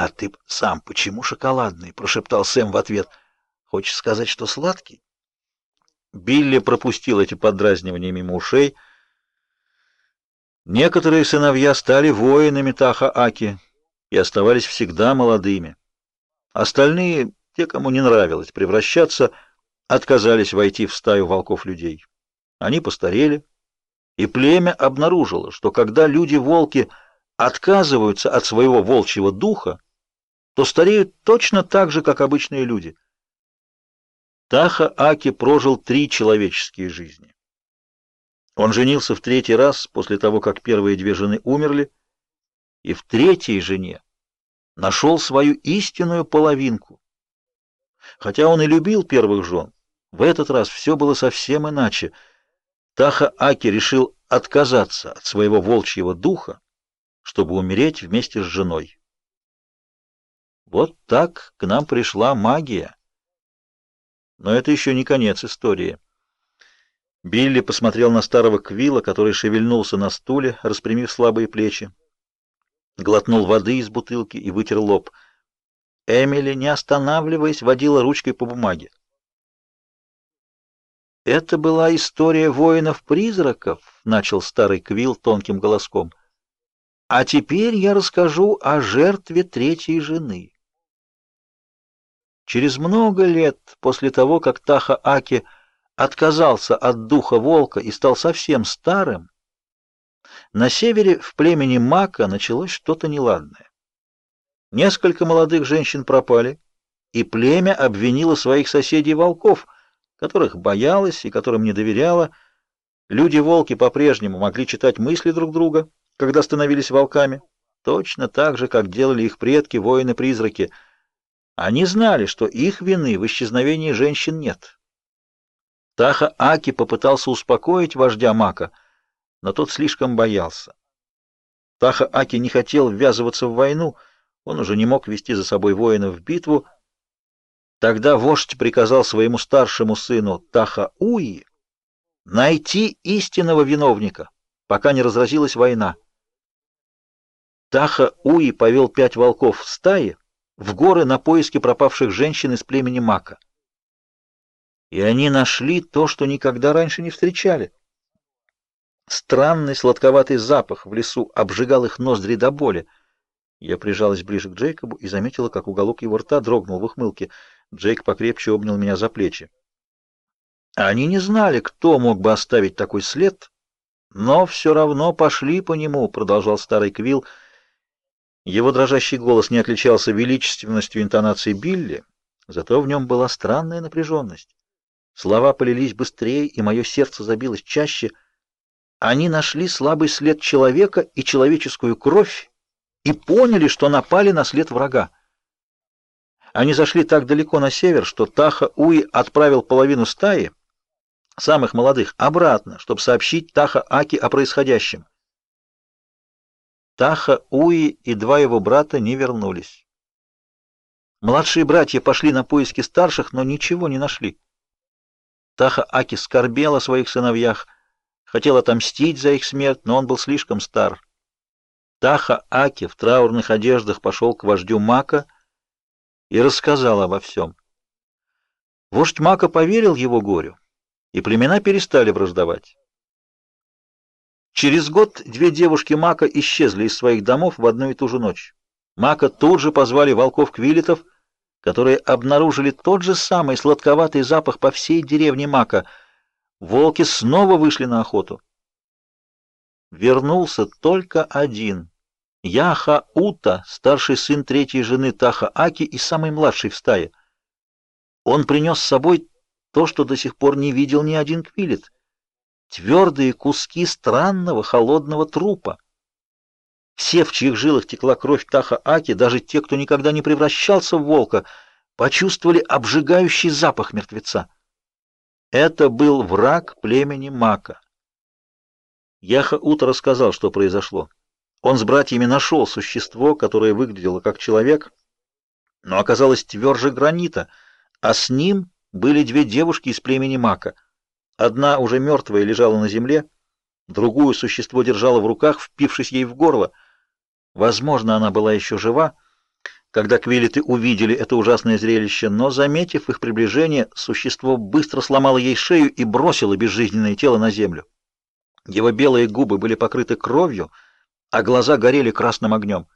«А ты сам почему шоколадный?» — прошептал Сэм в ответ. «Хочешь сказать, что сладкий?» Билли пропустил эти подразнивания мимо ушей. Некоторые сыновья стали воинами Таха-Аки и оставались всегда молодыми. Остальные, те, кому не нравилось превращаться, отказались войти в стаю волков-людей. Они постарели, и племя обнаружило, что когда люди-волки отказываются от своего волчьего духа, то стареют точно так же, как обычные люди. Таха Аки прожил три человеческие жизни. Он женился в третий раз после того, как первые две жены умерли, и в третьей жене нашел свою истинную половинку. Хотя он и любил первых жен, в этот раз все было совсем иначе. Таха Аки решил отказаться от своего волчьего духа, чтобы умереть вместе с женой. Вот так к нам пришла магия. Но это еще не конец истории. Билли посмотрел на старого Квилла, который шевельнулся на стуле, распрямив слабые плечи. Глотнул воды из бутылки и вытер лоб. Эмили, не останавливаясь, водила ручкой по бумаге. «Это была история воинов-призраков», — начал старый Квилл тонким голоском. «А теперь я расскажу о жертве третьей жены». Через много лет после того, как Таха-Аки отказался от духа волка и стал совсем старым, на севере в племени Мака началось что-то неладное. Несколько молодых женщин пропали, и племя обвинило своих соседей-волков, которых боялось и которым не доверяло. Люди-волки по-прежнему могли читать мысли друг друга, когда становились волками, точно так же, как делали их предки, воины-призраки — они знали, что их вины в исчезновении женщин нет. Таха Аки попытался успокоить вождя Мака, но тот слишком боялся. Таха Аки не хотел ввязываться в войну, он уже не мог вести за собой воинов в битву. Тогда вождь приказал своему старшему сыну Таха Уи найти истинного виновника, пока не разразилась война. Таха Уи повел пять волков в стае, в горы на поиски пропавших женщин из племени Мака. И они нашли то, что никогда раньше не встречали. Странный сладковатый запах в лесу обжигал их ноздри до боли. Я прижалась ближе к Джейкобу и заметила, как уголок его рта дрогнул в ухмылке. Джейк покрепче обнял меня за плечи. Они не знали, кто мог бы оставить такой след, но все равно пошли по нему, продолжал старый Квилл. Его дрожащий голос не отличался величественностью интонации Билли, зато в нем была странная напряженность. Слова полились быстрее, и мое сердце забилось чаще. Они нашли слабый след человека и человеческую кровь и поняли, что напали на след врага. Они зашли так далеко на север, что Таха Уи отправил половину стаи, самых молодых, обратно, чтобы сообщить Таха Аки о происходящем. Таха, Уи и два его брата не вернулись. Младшие братья пошли на поиски старших, но ничего не нашли. Таха Аки скорбел о своих сыновьях, хотел отомстить за их смерть, но он был слишком стар. Таха Аки в траурных одеждах пошел к вождю Мака и рассказал обо всем. Вождь Мака поверил его горю, и племена перестали враждовать. Через год две девушки Мака исчезли из своих домов в одну и ту же ночь. Мака тут же позвали волков-квилетов, которые обнаружили тот же самый сладковатый запах по всей деревне Мака. Волки снова вышли на охоту. Вернулся только один. Яха Ута, старший сын третьей жены Таха Аки и самый младший в стае. Он принес с собой то, что до сих пор не видел ни один квилет — твердые куски странного холодного трупа. Все, в чьих жилах текла кровь Таха-Аки, даже те, кто никогда не превращался в волка, почувствовали обжигающий запах мертвеца. Это был враг племени Мака. Яха-Ута рассказал, что произошло. Он с братьями нашел существо, которое выглядело как человек, но оказалось тверже гранита, а с ним были две девушки из племени Мака — Одна уже мертвая лежала на земле, другую существо держало в руках, впившись ей в горло. Возможно, она была еще жива. когда квилеты увидели это ужасное зрелище, но, заметив их приближение, существо быстро сломало ей шею и бросило безжизненное тело на землю. Его белые губы были покрыты кровью, а глаза горели красным огнем.